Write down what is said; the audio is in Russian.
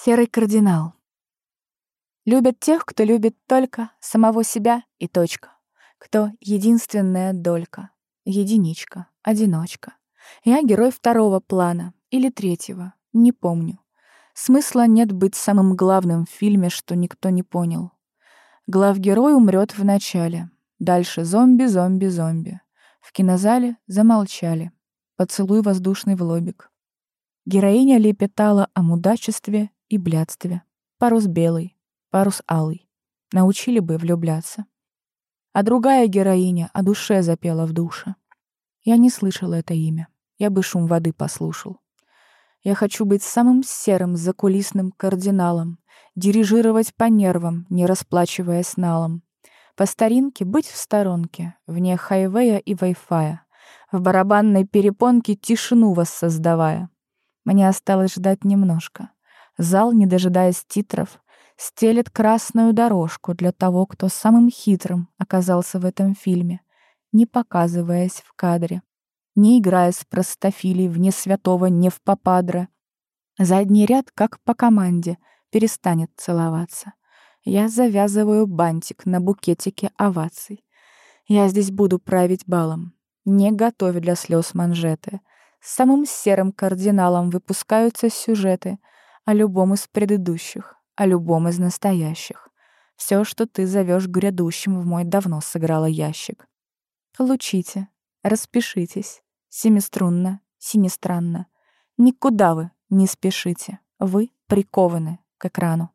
Серый кардинал. Любят тех, кто любит только самого себя и точка. Кто единственная долька, единичка, одиночка. Я герой второго плана или третьего, не помню. Смысла нет быть самым главным в фильме, что никто не понял. Главгерой умрет в начале. Дальше зомби, зомби, зомби. В кинозале замолчали. Поцелуй воздушный в лобик. Героиня лепетала о мудачестве и блядстве. Парус белый, парус алый. Научили бы влюбляться. А другая героиня о душе запела в душе. Я не слышала это имя. Я бы шум воды послушал. Я хочу быть самым серым закулисным кардиналом, дирижировать по нервам, не расплачиваясь налом. По старинке быть в сторонке, вне хайвея и вайфая, в барабанной перепонке тишину воссоздавая. Мне осталось ждать немножко. Зал, не дожидаясь титров, стелет красную дорожку для того, кто самым хитрым оказался в этом фильме, не показываясь в кадре не играя с простофилей вне святого не в попадра. Задний ряд, как по команде, перестанет целоваться. Я завязываю бантик на букетике оваций. Я здесь буду править балом, не готовя для слез манжеты. Самым серым кардиналом выпускаются сюжеты о любом из предыдущих, о любом из настоящих. Все, что ты зовешь грядущим, в мой давно сыграла ящик. Получите, распишитесь. Семиструнно, синестранно. Никуда вы не спешите. Вы прикованы к экрану.